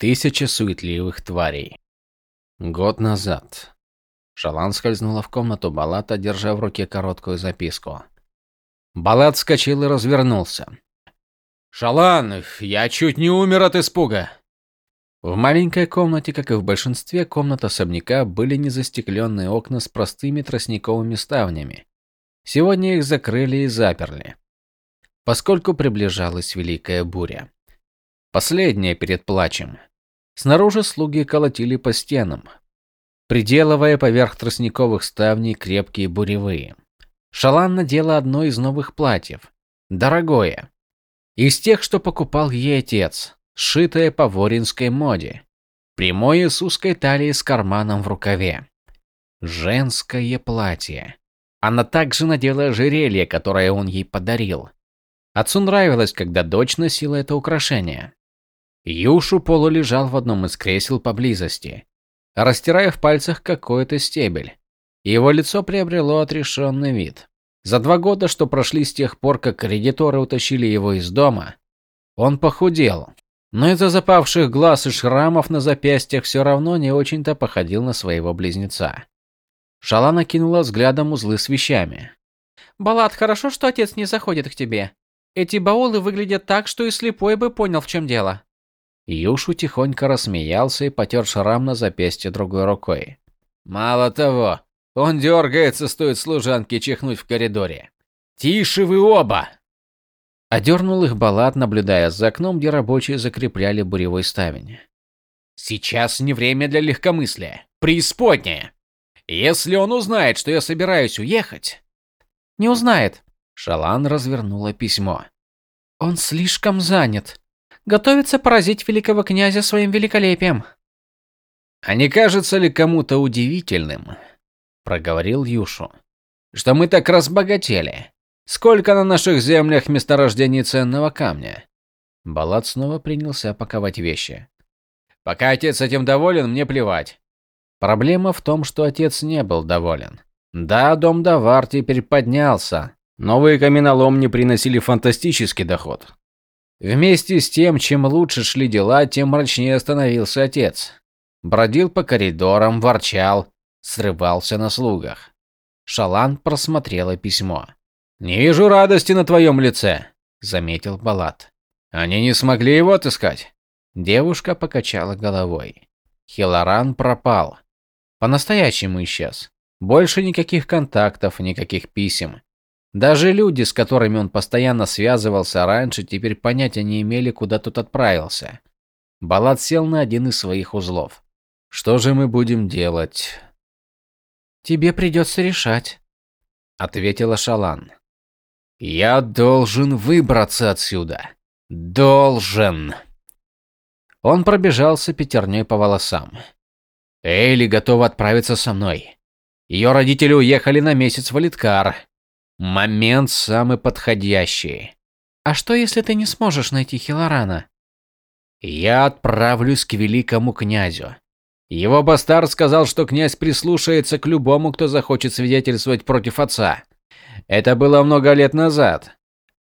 Тысяча суетливых тварей. Год назад. Шалан скользнула в комнату Балата, держа в руке короткую записку. Балат вскочил и развернулся. «Шалан, я чуть не умер от испуга!» В маленькой комнате, как и в большинстве комнат особняка, были незастекленные окна с простыми тростниковыми ставнями. Сегодня их закрыли и заперли, поскольку приближалась великая буря. Последняя перед плачем. Снаружи слуги колотили по стенам, приделывая поверх тростниковых ставней крепкие буревые. Шалан надела одно из новых платьев. Дорогое. Из тех, что покупал ей отец, сшитое по воринской моде. Прямое с узкой талией с карманом в рукаве. Женское платье. Она также надела ожерелье, которое он ей подарил. Отцу нравилось, когда дочь носила это украшение. Юшу полулежал в одном из кресел поблизости, растирая в пальцах какой-то стебель. Его лицо приобрело отрешенный вид. За два года, что прошли с тех пор, как кредиторы утащили его из дома, он похудел. Но из-за запавших глаз и шрамов на запястьях все равно не очень-то походил на своего близнеца. Шала накинула взглядом узлы с вещами. «Балат, хорошо, что отец не заходит к тебе. Эти баулы выглядят так, что и слепой бы понял, в чем дело». Юшу тихонько рассмеялся и потер шрам на запястье другой рукой. «Мало того, он дергается, стоит служанке чихнуть в коридоре. Тише вы оба!» Одернул их Балат, наблюдая за окном, где рабочие закрепляли буревой ставень. «Сейчас не время для легкомыслия. Преисподняя. Если он узнает, что я собираюсь уехать...» «Не узнает». Шалан развернула письмо. «Он слишком занят готовится поразить великого князя своим великолепием. А не кажется ли кому-то удивительным, проговорил Юшу, что мы так разбогатели? Сколько на наших землях месторождений ценного камня? Балат снова принялся паковать вещи. Пока отец этим доволен, мне плевать. Проблема в том, что отец не был доволен. Да, дом Давар теперь поднялся. Новые каменоломни приносили фантастический доход. Вместе с тем, чем лучше шли дела, тем мрачнее становился отец. Бродил по коридорам, ворчал, срывался на слугах. Шалан просмотрела письмо. «Не вижу радости на твоем лице», — заметил Балат. «Они не смогли его отыскать?» Девушка покачала головой. Хилоран пропал. По-настоящему исчез. Больше никаких контактов, никаких писем. Даже люди, с которыми он постоянно связывался раньше, теперь понятия не имели, куда тот отправился. Балат сел на один из своих узлов. «Что же мы будем делать?» «Тебе придется решать», — ответила Шалан. «Я должен выбраться отсюда. Должен!» Он пробежался пятерней по волосам. Эйли готова отправиться со мной. Ее родители уехали на месяц в Алиткар. Момент самый подходящий. А что, если ты не сможешь найти Хилорана? Я отправлюсь к великому князю. Его бастард сказал, что князь прислушается к любому, кто захочет свидетельствовать против отца. Это было много лет назад,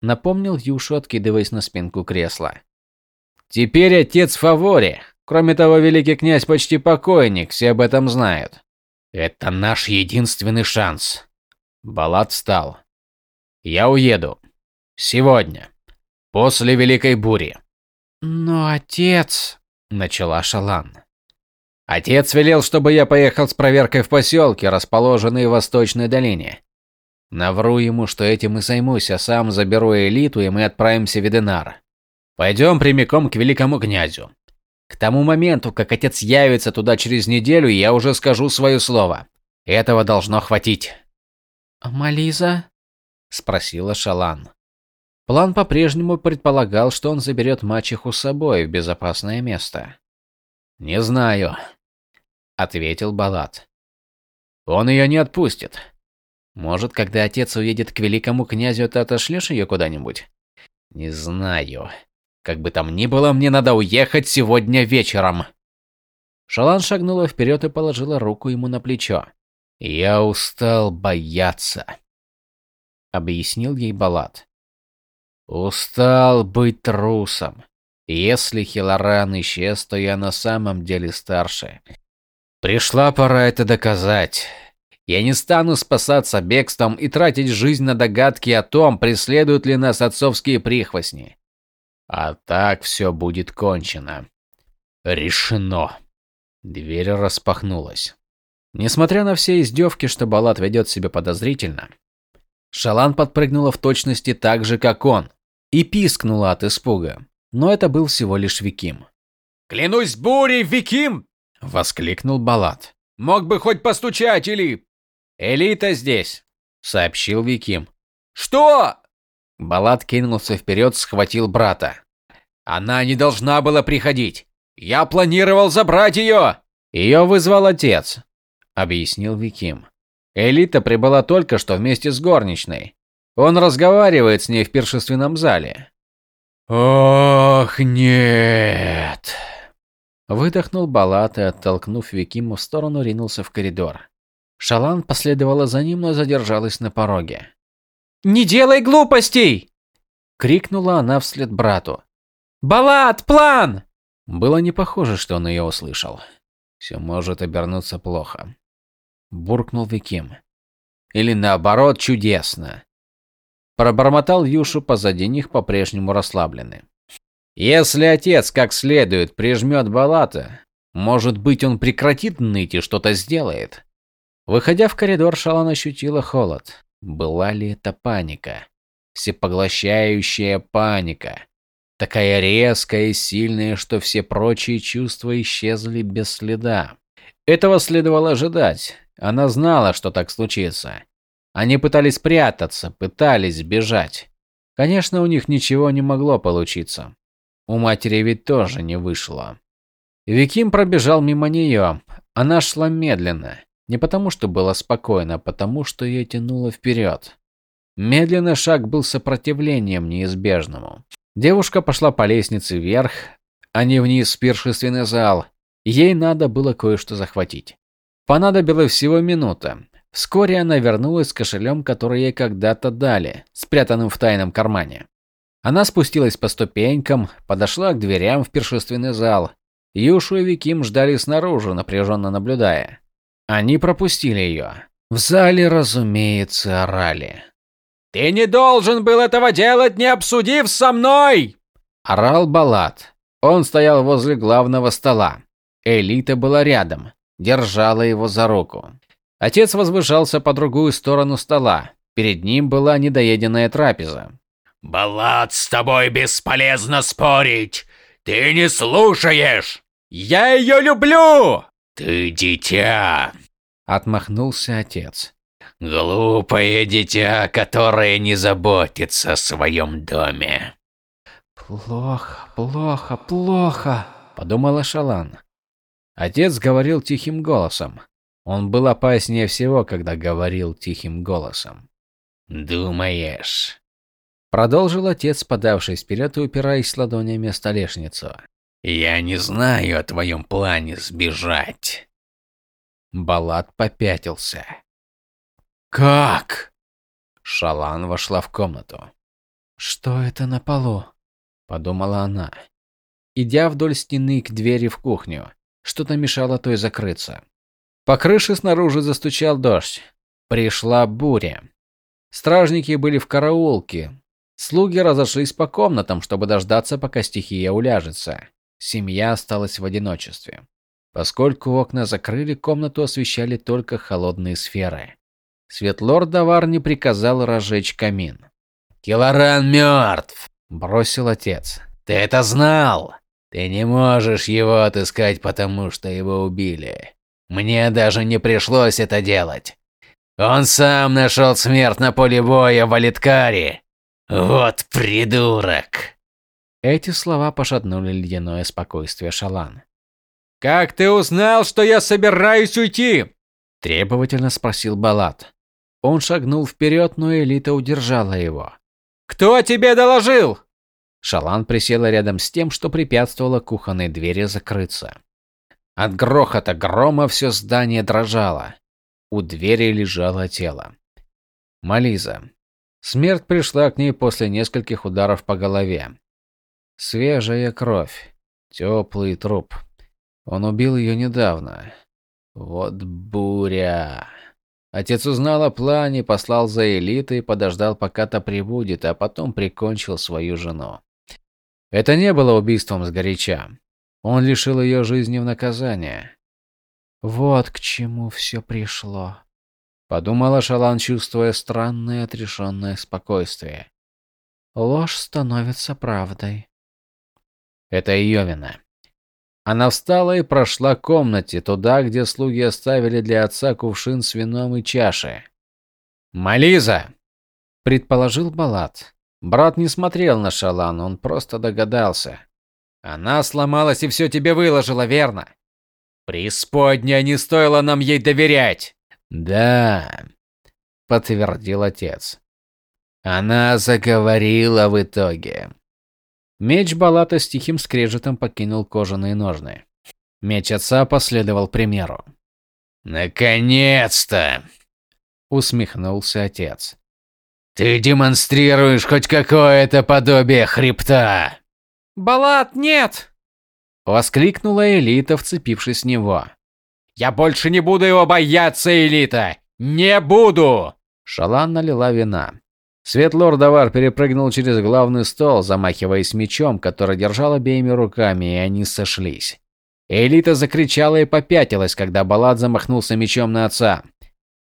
напомнил Юшу, откидываясь на спинку кресла. Теперь отец в фаворе. Кроме того, великий князь почти покойник, все об этом знают. Это наш единственный шанс. Балат встал. Я уеду. Сегодня. После Великой Бури. Но отец... Начала Шалан. Отец велел, чтобы я поехал с проверкой в поселке, расположенный в Восточной долине. Навру ему, что этим и займусь, а сам заберу элиту, и мы отправимся в Эденар. Пойдем прямиком к великому князю. К тому моменту, как отец явится туда через неделю, я уже скажу свое слово. Этого должно хватить. Мализа? Спросила Шалан. План по-прежнему предполагал, что он заберет мачеху с собой в безопасное место. «Не знаю», — ответил Балат. «Он ее не отпустит. Может, когда отец уедет к великому князю, ты отошлешь ее куда-нибудь?» «Не знаю. Как бы там ни было, мне надо уехать сегодня вечером». Шалан шагнула вперед и положила руку ему на плечо. «Я устал бояться» объяснил ей Балат. Устал быть трусом. Если Хилоран исчез, то я на самом деле старше. Пришла пора это доказать. Я не стану спасаться бегством и тратить жизнь на догадки о том, преследуют ли нас отцовские прихвостни. А так все будет кончено. Решено. Дверь распахнулась. Несмотря на все издевки, что Балат ведет себя подозрительно, Шалан подпрыгнула в точности так же, как он, и пискнула от испуга. Но это был всего лишь Виким. «Клянусь бурей, Виким!» – воскликнул Балат. «Мог бы хоть постучать или...» «Элита здесь», – сообщил Виким. «Что?» Балат кинулся вперед, схватил брата. «Она не должна была приходить. Я планировал забрать ее!» «Ее вызвал отец», – объяснил Виким. Элита прибыла только что вместе с горничной. Он разговаривает с ней в пиршественном зале. «Ох, нет!» Выдохнул Балат и, оттолкнув Викиму в сторону, ринулся в коридор. Шалан последовала за ним, но задержалась на пороге. «Не делай глупостей!» — крикнула она вслед брату. «Балат, план!» Было не похоже, что он ее услышал. Все может обернуться плохо. Буркнул Виким. Или наоборот, чудесно. Пробормотал Юшу позади них по-прежнему расслабленный. Если отец как следует прижмет Балата, может быть он прекратит ныть и что-то сделает. Выходя в коридор, Шалан ощутила холод. Была ли это паника? Всепоглощающая паника. Такая резкая и сильная, что все прочие чувства исчезли без следа. Этого следовало ожидать. Она знала, что так случится. Они пытались прятаться, пытались сбежать. Конечно, у них ничего не могло получиться. У матери ведь тоже не вышло. Виким пробежал мимо нее. Она шла медленно. Не потому, что было спокойно, а потому, что ее тянуло вперед. Медленный шаг был сопротивлением неизбежному. Девушка пошла по лестнице вверх, а не вниз в пиршественный зал. Ей надо было кое-что захватить. Понадобилась всего минута. Вскоре она вернулась с кошелем, который ей когда-то дали, спрятанным в тайном кармане. Она спустилась по ступенькам, подошла к дверям в пиршественный зал. Юшу и Виким ждали снаружи, напряженно наблюдая. Они пропустили ее. В зале, разумеется, орали. «Ты не должен был этого делать, не обсудив со мной!» Орал Балат. Он стоял возле главного стола. Элита была рядом, держала его за руку. Отец возвышался по другую сторону стола. Перед ним была недоеденная трапеза. «Балат, с тобой бесполезно спорить! Ты не слушаешь! Я ее люблю!» «Ты дитя!» – отмахнулся отец. «Глупое дитя, которое не заботится о своем доме». «Плохо, плохо, плохо», – подумала Шалан. Отец говорил тихим голосом. Он был опаснее всего, когда говорил тихим голосом. «Думаешь?» Продолжил отец, подавшись вперед и упираясь ладонями в столешницу. «Я не знаю о твоем плане сбежать». Балат попятился. «Как?» Шалан вошла в комнату. «Что это на полу?» – подумала она. Идя вдоль стены к двери в кухню, что-то мешало той закрыться. По крыше снаружи застучал дождь. Пришла буря. Стражники были в караулке. Слуги разошлись по комнатам, чтобы дождаться, пока стихия уляжется. Семья осталась в одиночестве. Поскольку окна закрыли, комнату освещали только холодные сферы. Светлорд Давар не приказал разжечь камин. «Килоран мертв!» – бросил отец. «Ты это знал? Ты не можешь его отыскать, потому что его убили. Мне даже не пришлось это делать. Он сам нашел смерть на поле боя в Алиткаре. Вот придурок!» Эти слова пошатнули ледяное спокойствие Шалан. «Как ты узнал, что я собираюсь уйти?» – требовательно спросил Балат. Он шагнул вперед, но Элита удержала его. «Кто тебе доложил?» Шалан присела рядом с тем, что препятствовало кухонной двери закрыться. От грохота грома все здание дрожало. У двери лежало тело. Мализа. Смерть пришла к ней после нескольких ударов по голове. Свежая кровь. Теплый труп. Он убил ее недавно. Вот буря. Отец узнал о плане, послал за элитой, подождал, пока та прибудет, а потом прикончил свою жену. Это не было убийством сгоряча. Он лишил ее жизни в наказание. Вот к чему все пришло. Подумала Шалан, чувствуя странное отрешенное спокойствие. Ложь становится правдой. Это ее вина. Она встала и прошла к комнате, туда, где слуги оставили для отца кувшин с вином и чаши. «Мализа!» – предположил Балат. Брат не смотрел на Шалан, он просто догадался. «Она сломалась и все тебе выложила, верно?» «Преисподня, не стоило нам ей доверять!» «Да», – подтвердил отец. «Она заговорила в итоге». Меч Балата с тихим скрежетом покинул кожаные ножны. Меч отца последовал примеру. «Наконец-то!» – усмехнулся отец. «Ты демонстрируешь хоть какое-то подобие хребта!» «Балат, нет!» – воскликнула Элита, вцепившись в него. «Я больше не буду его бояться, Элита! Не буду!» Шалан налила вина. Светлор Давар перепрыгнул через главный стол, замахиваясь мечом, который держал обеими руками, и они сошлись. Элита закричала и попятилась, когда Балат замахнулся мечом на отца.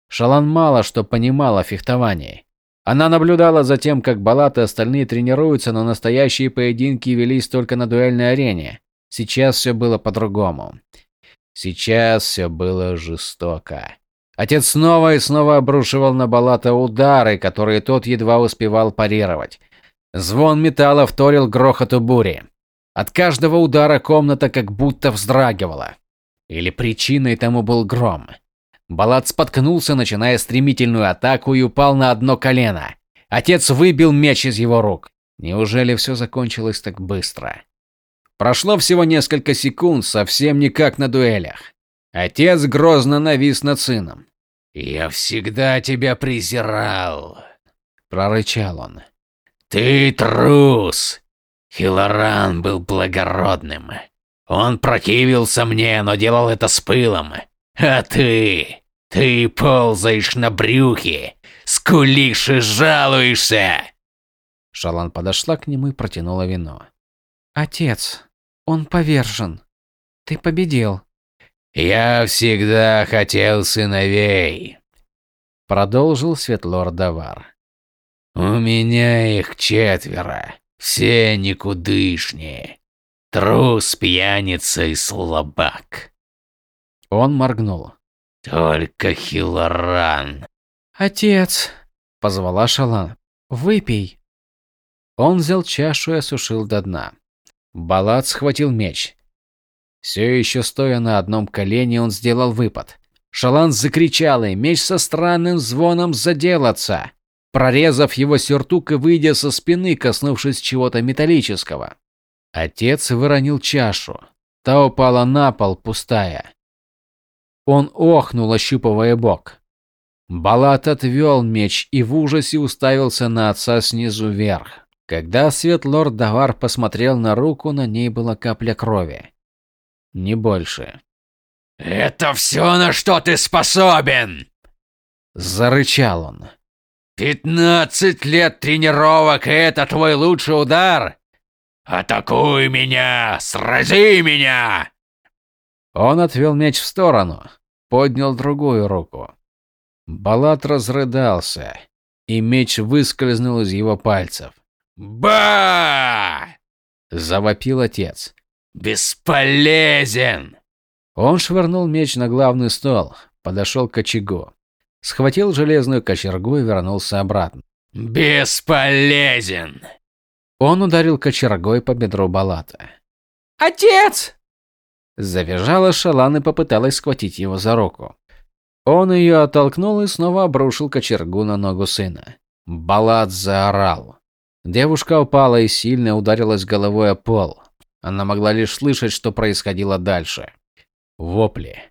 Шалан мало что понимала о фехтовании. Она наблюдала за тем, как Балат и остальные тренируются, но настоящие поединки велись только на дуэльной арене. Сейчас все было по-другому. Сейчас все было жестоко. Отец снова и снова обрушивал на Балата удары, которые тот едва успевал парировать. Звон металла вторил грохоту бури. От каждого удара комната как будто вздрагивала. Или причиной тому был гром. Балат споткнулся, начиная стремительную атаку, и упал на одно колено. Отец выбил меч из его рук. Неужели все закончилось так быстро? Прошло всего несколько секунд, совсем не как на дуэлях. Отец грозно навис над сыном. «Я всегда тебя презирал», – прорычал он. «Ты трус! Хилоран был благородным. Он противился мне, но делал это с пылом. А ты... Ты ползаешь на брюхе, скулишь и жалуешься!» Шалан подошла к нему и протянула вино. «Отец, он повержен. Ты победил. «Я всегда хотел сыновей», — продолжил Светлор Давар. «У меня их четверо, все никудышние. Трус, пьяница и слабак». Он моргнул. «Только Хилоран». «Отец», — позвала Шалан, — «выпей». Он взял чашу и осушил до дна. Балат схватил меч. Все еще стоя на одном колене, он сделал выпад. Шалан закричал, и меч со странным звоном задел отца, прорезав его сюртук и выйдя со спины, коснувшись чего-то металлического. Отец выронил чашу. Та упала на пол, пустая. Он охнул, ощупывая бок. Балат отвел меч и в ужасе уставился на отца снизу вверх. Когда Светлорд Давар посмотрел на руку, на ней была капля крови не больше. «Это все, на что ты способен!» Зарычал он. «Пятнадцать лет тренировок, и это твой лучший удар? Атакуй меня! Срази меня!» Он отвел меч в сторону, поднял другую руку. Балат разрыдался, и меч выскользнул из его пальцев. «Ба!» – завопил отец. «Бесполезен!» Он швырнул меч на главный стол, подошел к очагу, схватил железную кочергу и вернулся обратно. «Бесполезен!» Он ударил кочергой по бедру Балата. «Отец!» Завизжала Шалан и попыталась схватить его за руку. Он ее оттолкнул и снова обрушил кочергу на ногу сына. Балат заорал. Девушка упала и сильно ударилась головой о пол. Она могла лишь слышать, что происходило дальше. Вопли.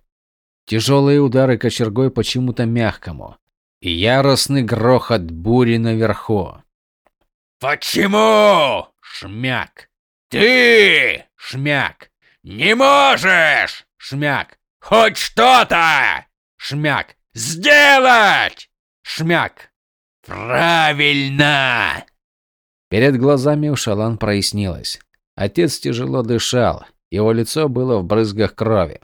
Тяжелые удары кочергой почему-то мягкому. И яростный грохот бури наверху. «Почему?» Шмяк. Ты, шмяк, не можешь, шмяк, хоть что-то, шмяк, сделать, шмяк. Правильно. Перед глазами у Шалан прояснилось. Отец тяжело дышал, его лицо было в брызгах крови.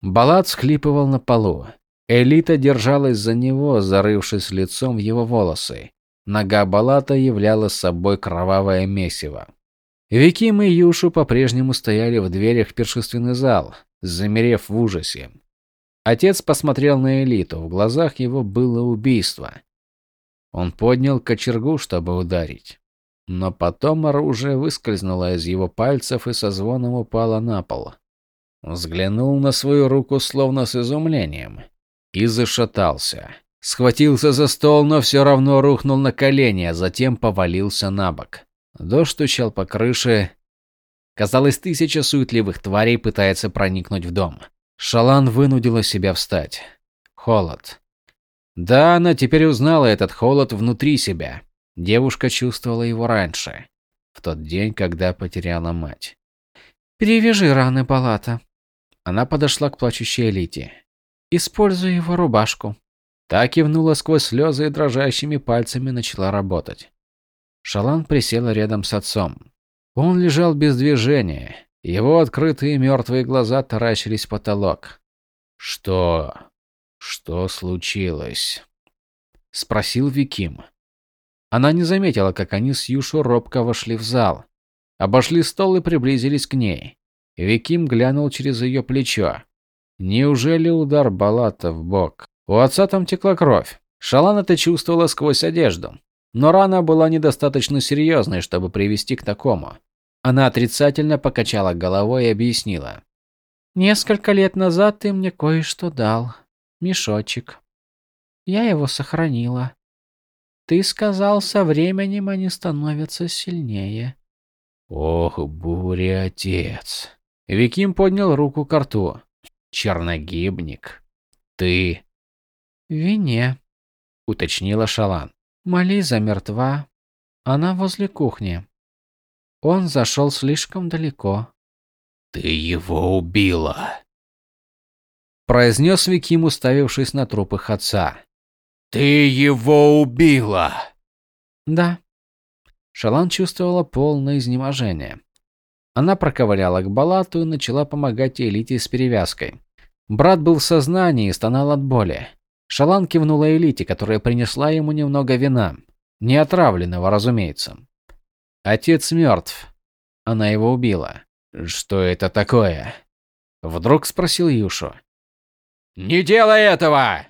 Балат схлипывал на полу. Элита держалась за него, зарывшись лицом в его волосы. Нога Балата являла собой кровавое месиво. Виким и Юшу по-прежнему стояли в дверях в пиршественный зал, замерев в ужасе. Отец посмотрел на Элиту, в глазах его было убийство. Он поднял кочергу, чтобы ударить. Но потом оружие выскользнуло из его пальцев и со звоном упало на пол. Взглянул на свою руку словно с изумлением и зашатался. Схватился за стол, но все равно рухнул на колени, а затем повалился на бок. Дождь стучал по крыше. Казалось, тысяча суетливых тварей пытается проникнуть в дом. Шалан вынудила себя встать. Холод. Да, она теперь узнала этот холод внутри себя. Девушка чувствовала его раньше, в тот день, когда потеряла мать. «Перевяжи раны Балата». Она подошла к плачущей Элите. «Используй его рубашку». Та кивнула сквозь слезы и дрожащими пальцами начала работать. Шалан присела рядом с отцом. Он лежал без движения. Его открытые мертвые глаза таращились в потолок. «Что? Что случилось?» – спросил Виким. Она не заметила, как они с Юшо робко вошли в зал. Обошли стол и приблизились к ней. Виким глянул через ее плечо. Неужели удар Балата в бок? У отца там текла кровь. Шалан это чувствовала сквозь одежду. Но рана была недостаточно серьезной, чтобы привести к такому. Она отрицательно покачала головой и объяснила. «Несколько лет назад ты мне кое-что дал. Мешочек. Я его сохранила. Ты сказал, со временем они становятся сильнее». «Ох, буря, отец!» Виким поднял руку к рту. «Черногибник, ты...» «В вине», — уточнила Шалан. Мализа мертва. Она возле кухни. Он зашел слишком далеко. «Ты его убила!» Произнес Виким, уставившись на труп их отца. «Ты его убила!» «Да». Шалан чувствовала полное изнеможение. Она проковыляла к Балату и начала помогать Элите с перевязкой. Брат был в сознании и стонал от боли. Шалан кивнула Элите, которая принесла ему немного вина. Не отравленного, разумеется. Отец мертв. Она его убила. Что это такое? Вдруг спросил Юшу. «Не делай этого!»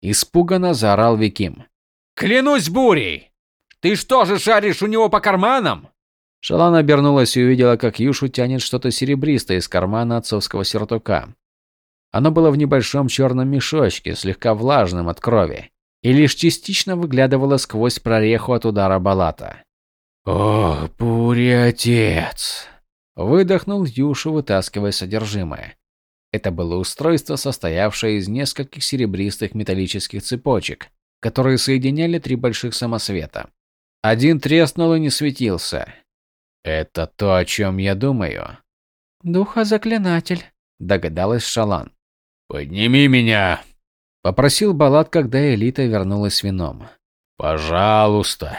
Испуганно заорал Виким. «Клянусь бурей! Ты что же шаришь у него по карманам?» Шалан обернулась и увидела, как Юшу тянет что-то серебристое из кармана отцовского сюртука. Оно было в небольшом черном мешочке, слегка влажным от крови, и лишь частично выглядывало сквозь прореху от удара Балата. «Ох, буря отец!» Выдохнул Юшу, вытаскивая содержимое. Это было устройство, состоявшее из нескольких серебристых металлических цепочек, которые соединяли три больших самосвета. Один треснул и не светился. «Это то, о чем я думаю?» «Духозаклинатель», – догадалась Шалан. «Подними меня!» – попросил Балат, когда Элита вернулась с вином. «Пожалуйста!»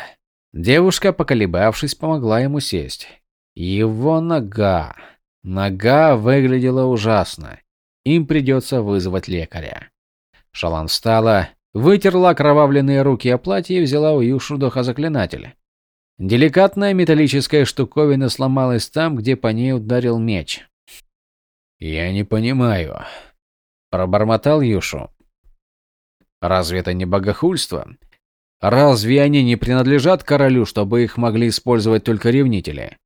Девушка, поколебавшись, помогла ему сесть. Его нога. Нога выглядела ужасно. Им придется вызвать лекаря. Шалан встала, вытерла окровавленные руки о платье и взяла у Юшу духозаклинатель. Деликатная металлическая штуковина сломалась там, где по ней ударил меч. «Я не понимаю», – пробормотал Юшу. «Разве это не богохульство? Разве они не принадлежат королю, чтобы их могли использовать только ревнители?»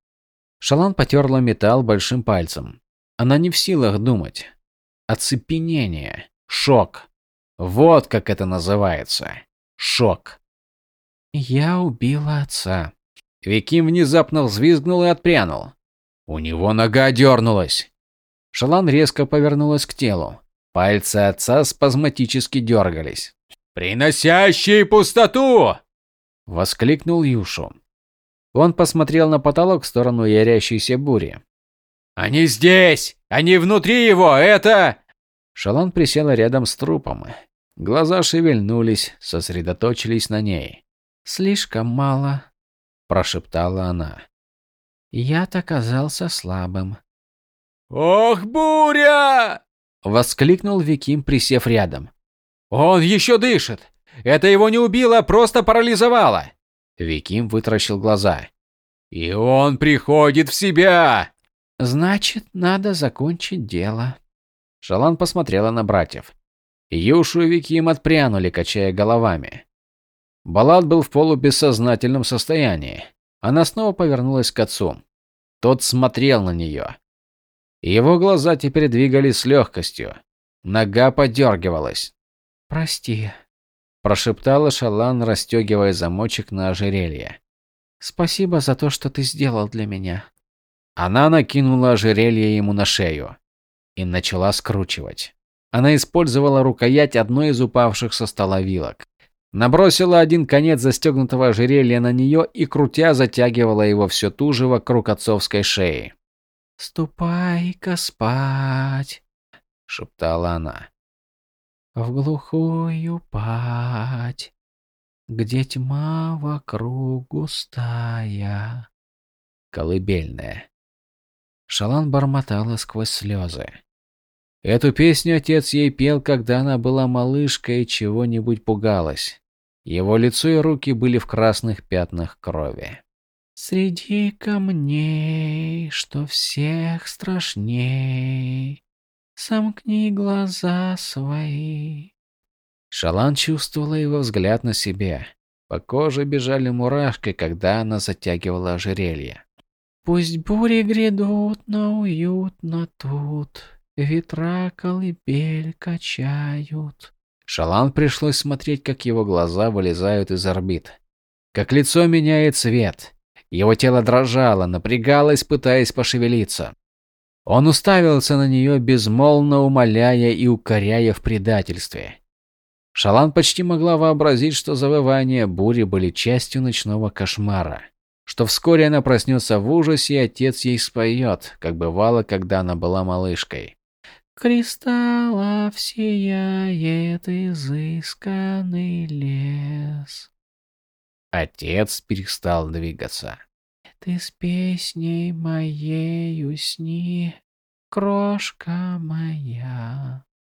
Шалан потерла металл большим пальцем. Она не в силах думать. Оцепенение. Шок. Вот как это называется. Шок. «Я убила отца». Виким внезапно взвизгнул и отпрянул. У него нога дернулась. Шалан резко повернулась к телу. Пальцы отца спазматически дергались. «Приносящий пустоту!» Воскликнул Юшу. Он посмотрел на потолок в сторону ярящейся бури. «Они здесь! Они внутри его! Это...» Шалан присела рядом с трупом. Глаза шевельнулись, сосредоточились на ней. «Слишком мало», – прошептала она. «Я-то казался слабым». «Ох, буря!» – воскликнул Виким, присев рядом. «Он еще дышит! Это его не убило, а просто парализовало!» Виким вытаращил глаза. «И он приходит в себя!» «Значит, надо закончить дело». Шалан посмотрела на братьев. Юшу и Виким отпрянули, качая головами. Балат был в полубессознательном состоянии. Она снова повернулась к отцу. Тот смотрел на нее. Его глаза теперь двигались с легкостью. Нога подергивалась. «Прости», – прошептала Шалан, расстегивая замочек на ожерелье. «Спасибо за то, что ты сделал для меня». Она накинула ожерелье ему на шею и начала скручивать. Она использовала рукоять одной из упавших со стола вилок. Набросила один конец застегнутого ожерелья на нее и, крутя, затягивала его все туже вокруг отцовской шеи. «Ступай-ка спать», — шептала она. «В глухую пать, где тьма вокруг густая». Колыбельная. Шалан бормотала сквозь слезы. Эту песню отец ей пел, когда она была малышкой и чего-нибудь пугалась. Его лицо и руки были в красных пятнах крови. Среди камней, что всех страшней, Сомкни глаза свои. Шалан чувствовала его взгляд на себе. По коже бежали мурашки, когда она затягивала ожерелье. Пусть бури грядут, но уютно тут. Ветра колыбель качают. Шалан пришлось смотреть, как его глаза вылезают из орбит. Как лицо меняет цвет. Его тело дрожало, напрягалось, пытаясь пошевелиться. Он уставился на нее, безмолвно умоляя и укоряя в предательстве. Шалан почти могла вообразить, что завывания бури были частью ночного кошмара что вскоре она проснется в ужасе, и отец ей споет, как бывало, когда она была малышкой. Кристаллов сияет изысканный лес. Отец перестал двигаться. Ты с песней моей усни, крошка моя.